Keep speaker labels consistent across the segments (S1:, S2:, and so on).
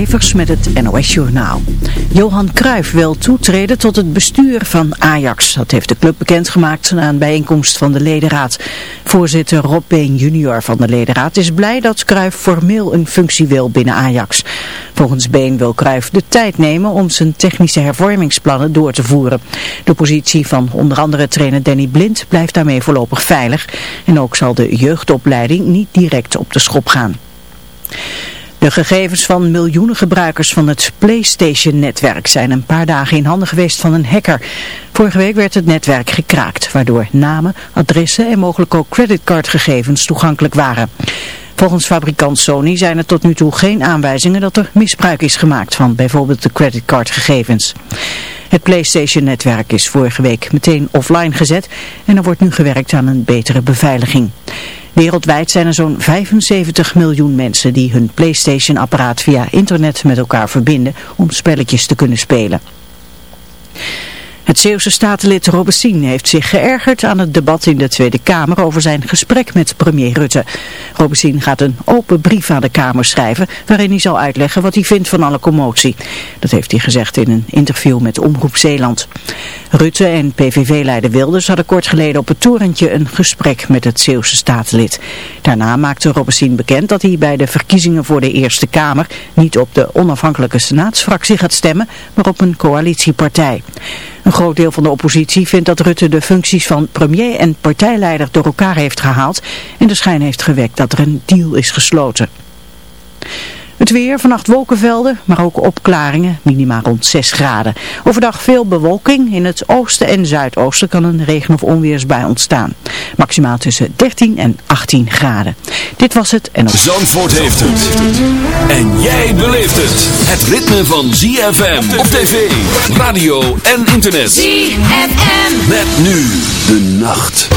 S1: Evers met het NOS Journaal. Johan Cruijff wil toetreden tot het bestuur van Ajax. Dat heeft de club bekendgemaakt na een bijeenkomst van de ledenraad. Voorzitter Rob Been junior van de ledenraad is blij dat Cruijff formeel een functie wil binnen Ajax. Volgens Been wil Cruijff de tijd nemen om zijn technische hervormingsplannen door te voeren. De positie van onder andere trainer Danny Blind blijft daarmee voorlopig veilig. En ook zal de jeugdopleiding niet direct op de schop gaan. De gegevens van miljoenen gebruikers van het PlayStation-netwerk zijn een paar dagen in handen geweest van een hacker. Vorige week werd het netwerk gekraakt, waardoor namen, adressen en mogelijk ook creditcardgegevens toegankelijk waren. Volgens fabrikant Sony zijn er tot nu toe geen aanwijzingen dat er misbruik is gemaakt van bijvoorbeeld de creditcardgegevens. Het PlayStation-netwerk is vorige week meteen offline gezet en er wordt nu gewerkt aan een betere beveiliging. Wereldwijd zijn er zo'n 75 miljoen mensen die hun Playstation-apparaat via internet met elkaar verbinden om spelletjes te kunnen spelen. Het Zeeuwse statenlid Robesien heeft zich geërgerd aan het debat in de Tweede Kamer over zijn gesprek met premier Rutte. Robesien gaat een open brief aan de Kamer schrijven waarin hij zal uitleggen wat hij vindt van alle commotie. Dat heeft hij gezegd in een interview met Omroep Zeeland. Rutte en PVV-leider Wilders hadden kort geleden op het torentje een gesprek met het Zeeuwse statenlid. Daarna maakte Robesien bekend dat hij bij de verkiezingen voor de Eerste Kamer niet op de onafhankelijke senaatsfractie gaat stemmen, maar op een coalitiepartij. Een groot deel van de oppositie vindt dat Rutte de functies van premier en partijleider door elkaar heeft gehaald en de schijn heeft gewekt dat er een deal is gesloten. Het weer, vannacht wolkenvelden, maar ook opklaringen, minima rond 6 graden. Overdag veel bewolking, in het oosten en zuidoosten kan een regen- of onweersbui ontstaan. Maximaal tussen 13 en 18 graden. Dit was het en...
S2: Zandvoort heeft het. En jij beleeft het. Het ritme van ZFM op tv, radio en internet.
S3: ZFM.
S2: Met nu de nacht.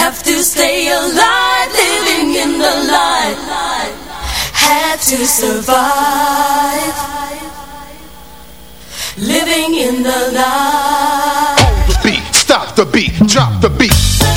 S4: Have to stay alive, living in the light.
S2: Had to
S3: survive,
S4: living in the light. Stop the beat, stop the beat, drop the beat.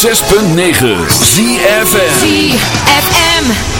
S4: 106.9 ZFM ZFM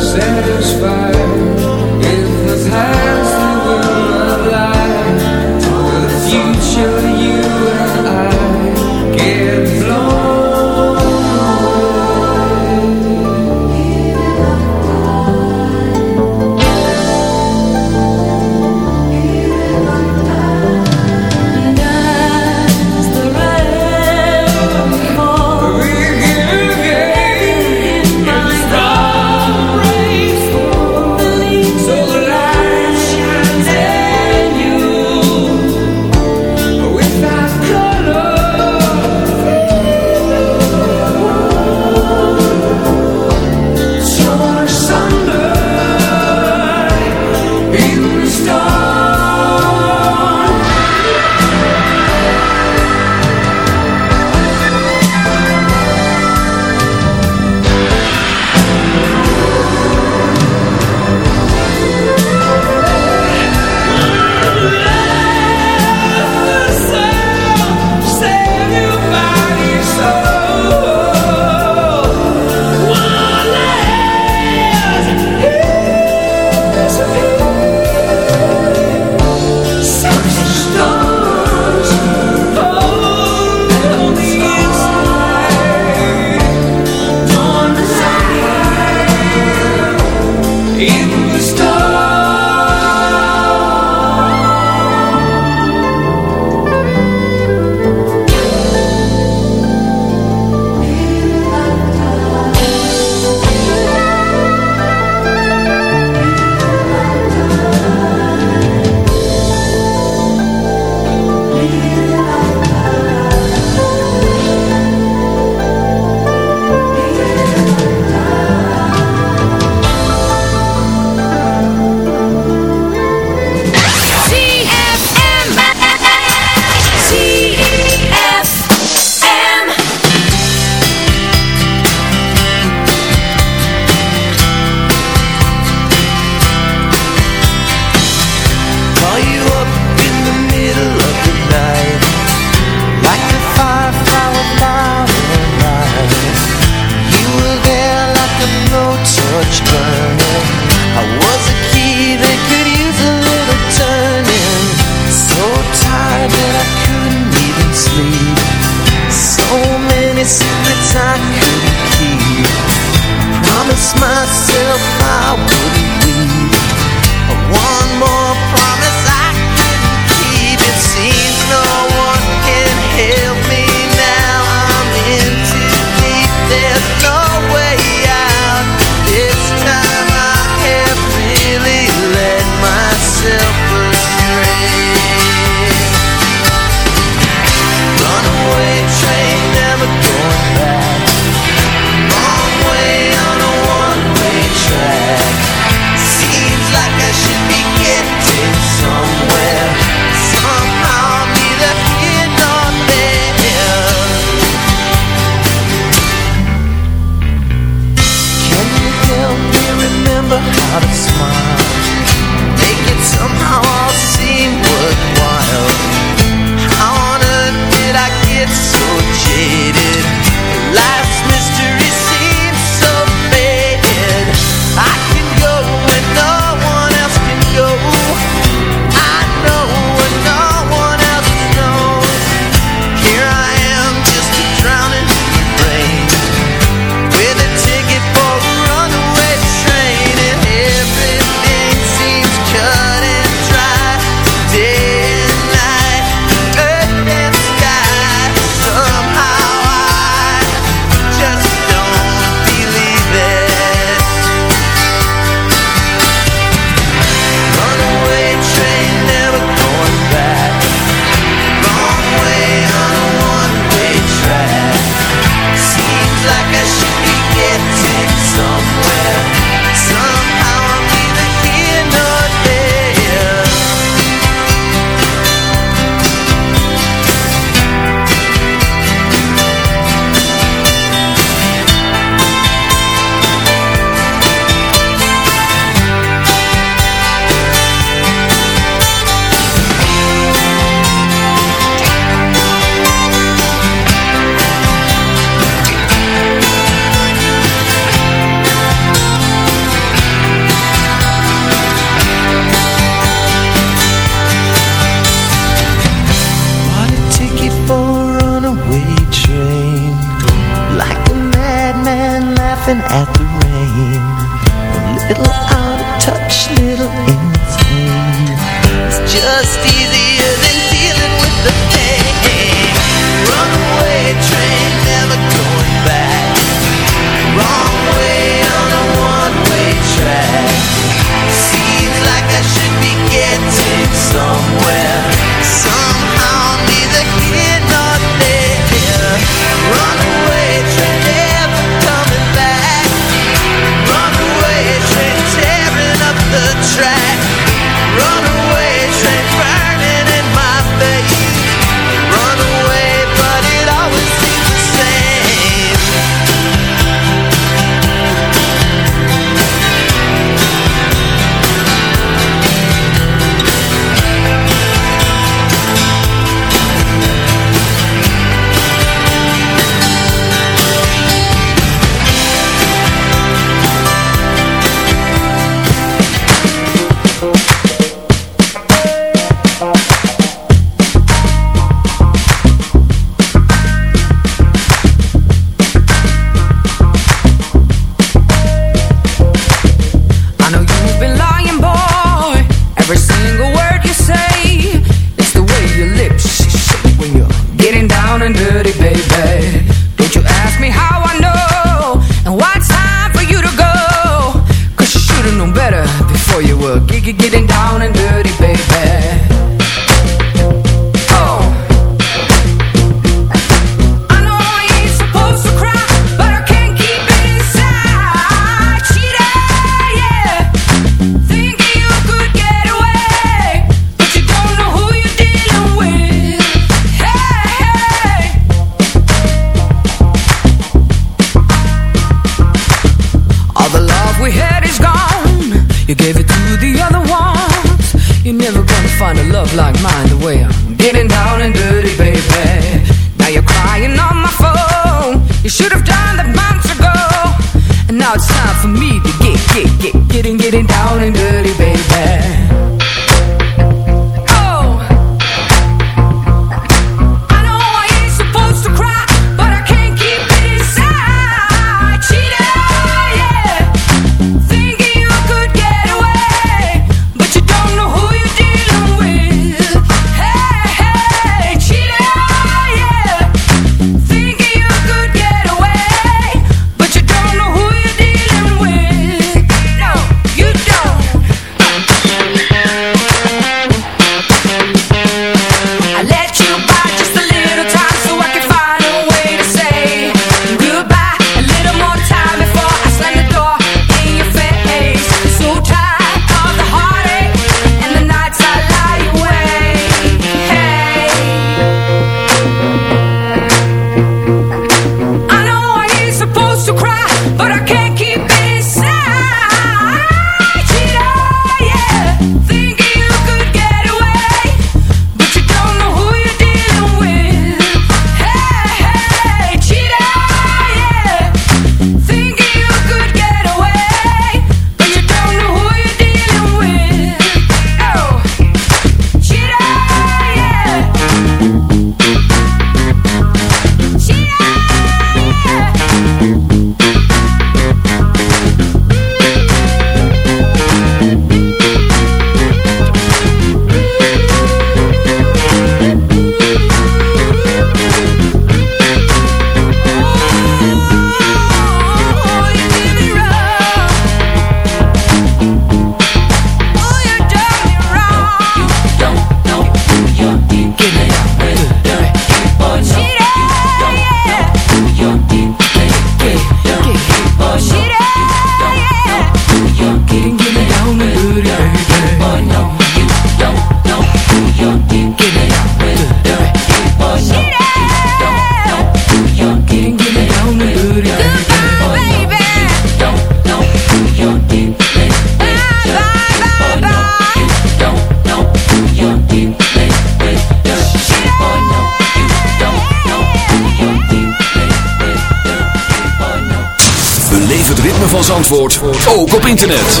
S2: ook op internet.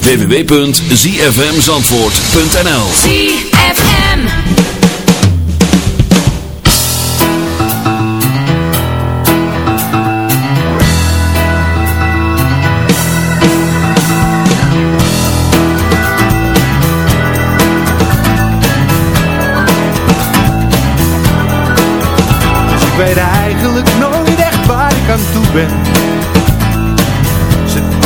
S2: www.zfmzandvoort.nl
S3: ZFM
S5: Dus ik weet eigenlijk nooit echt waar ik aan toe ben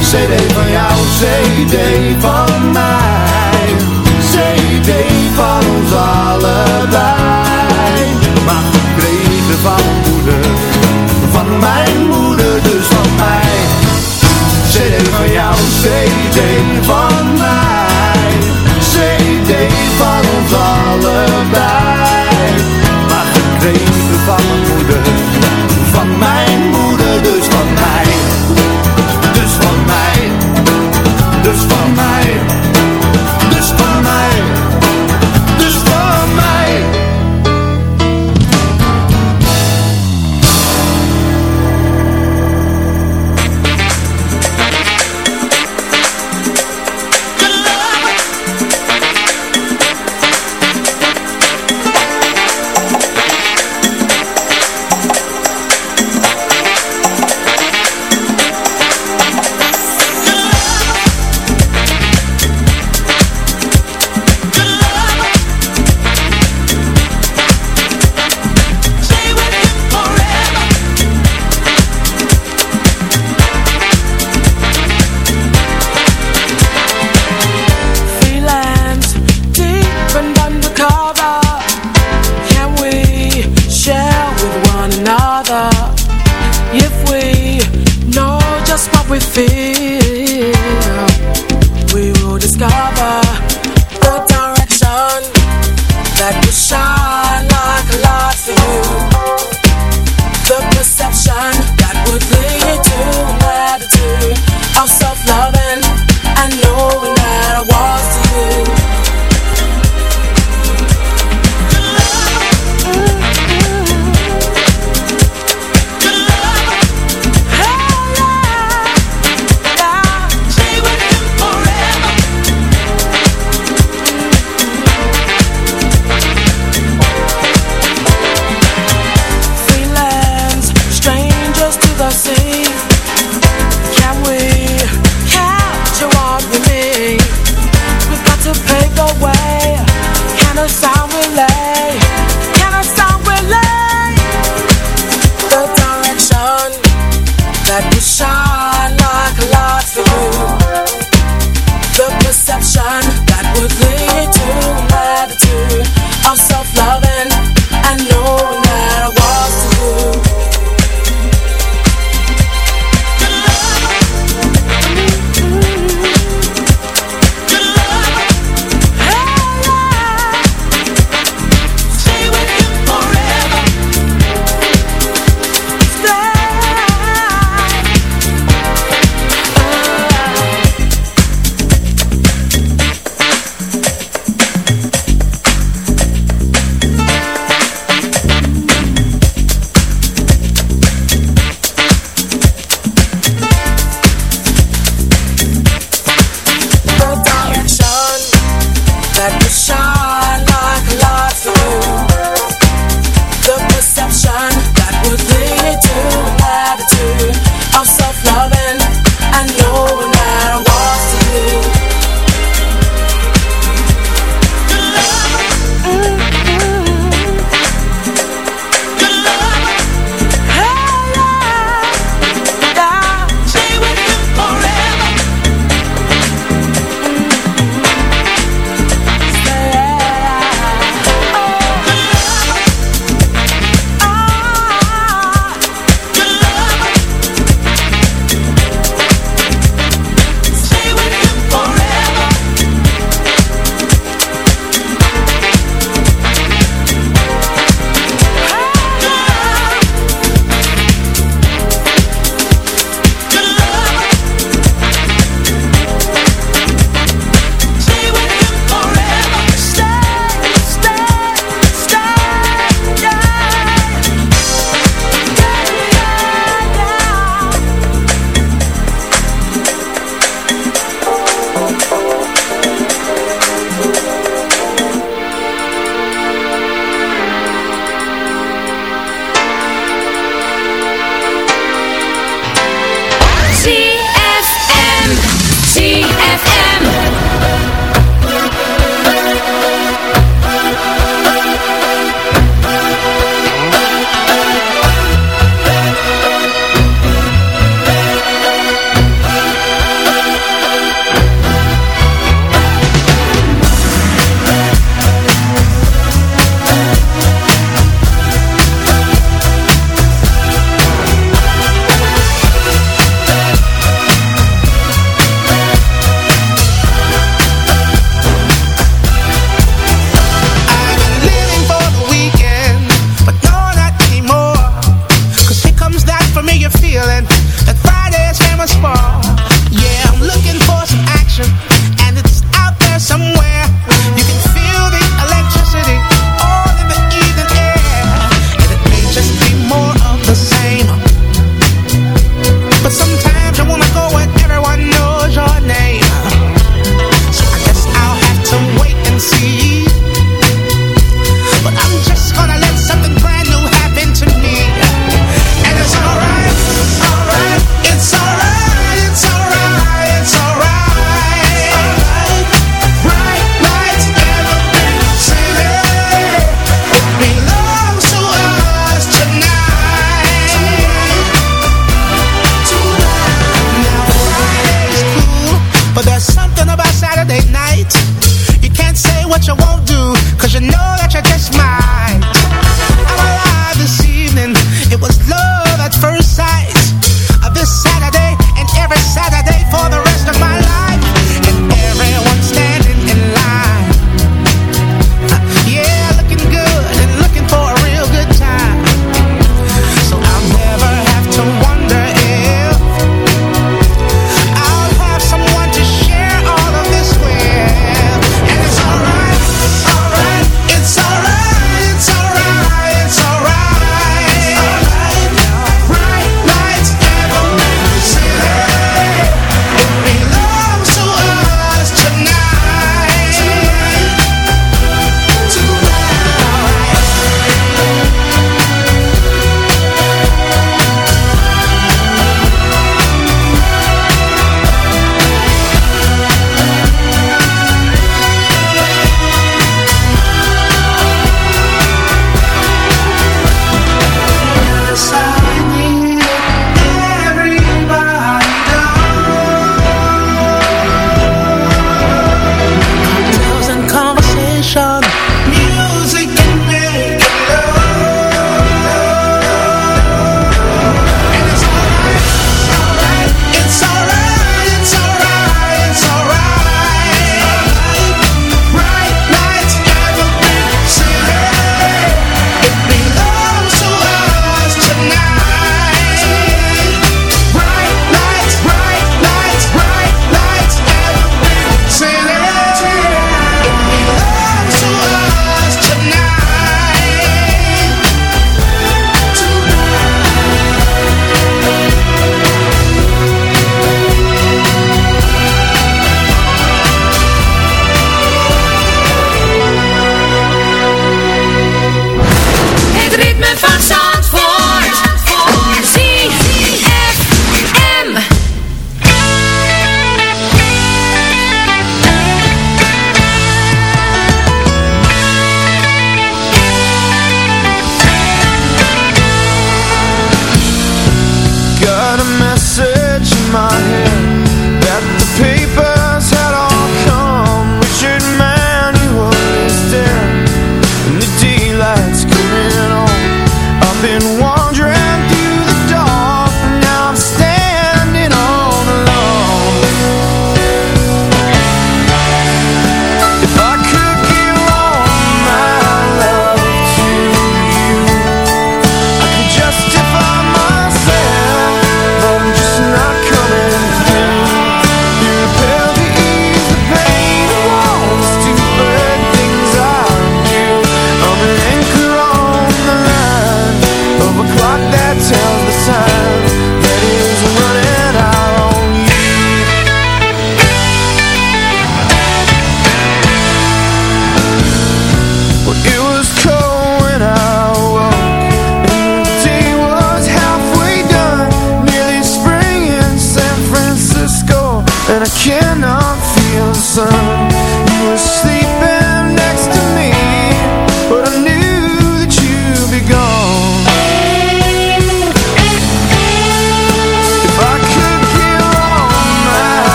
S6: CD van jou, CD van mij. CD van ons allebei. Maar gekregen van moeder Van mijn moeder, dus van mij. CD van jou, CD van mij. CD van ons allebei. Maar gekregen van moeder Van mijn moeder, dus van mij Van mij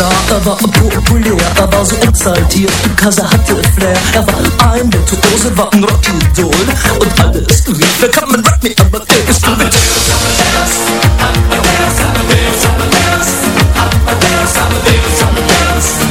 S7: Superstar, er war populär, er war so exaltiert, er hatte Flair. Er war ein Virtuose, war ein Rockidol. Und alles rief, wer kann man Rock me? Amadeus, Amadeus, Amadeus, Amadeus, Amadeus, Amadeus, Amadeus,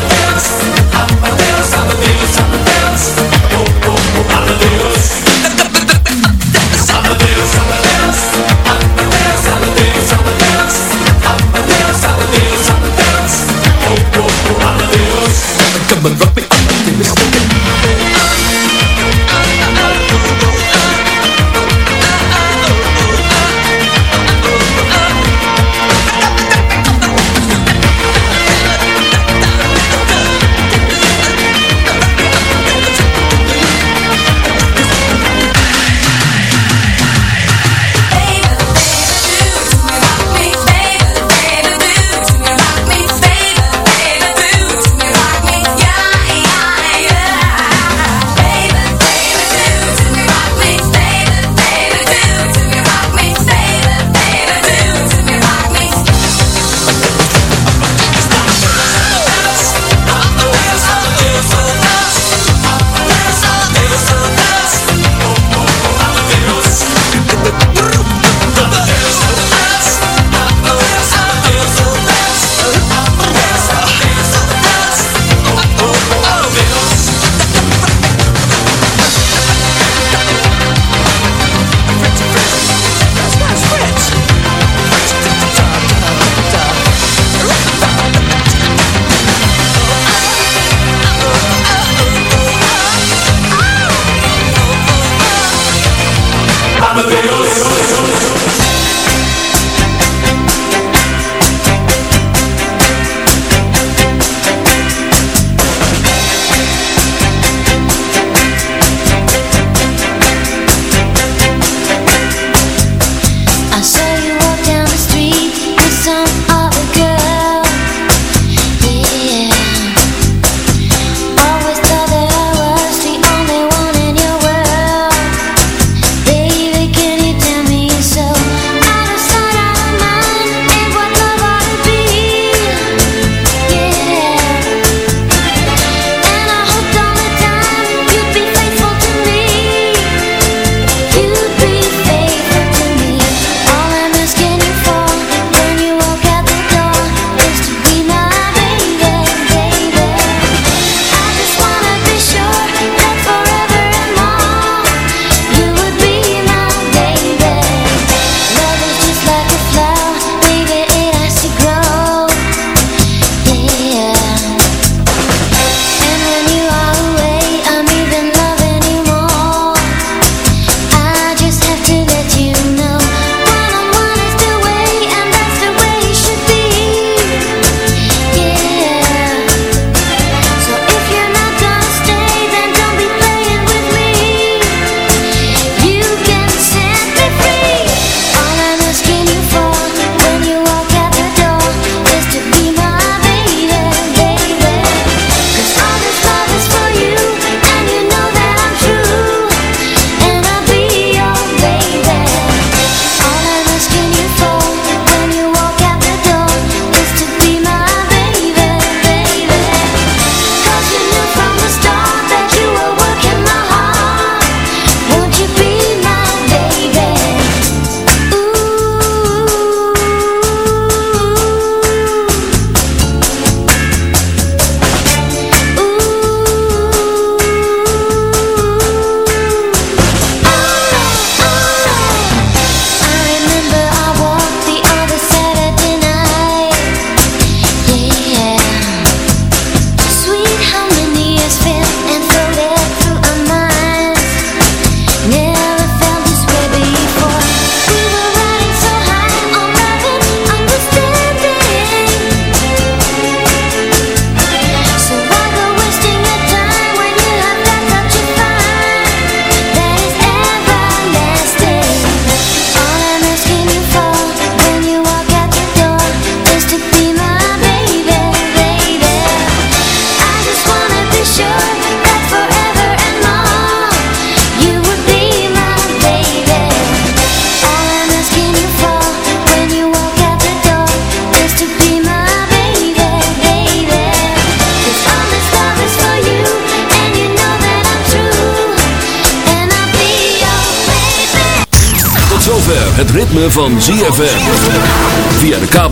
S7: I'ma rock me
S8: in de it's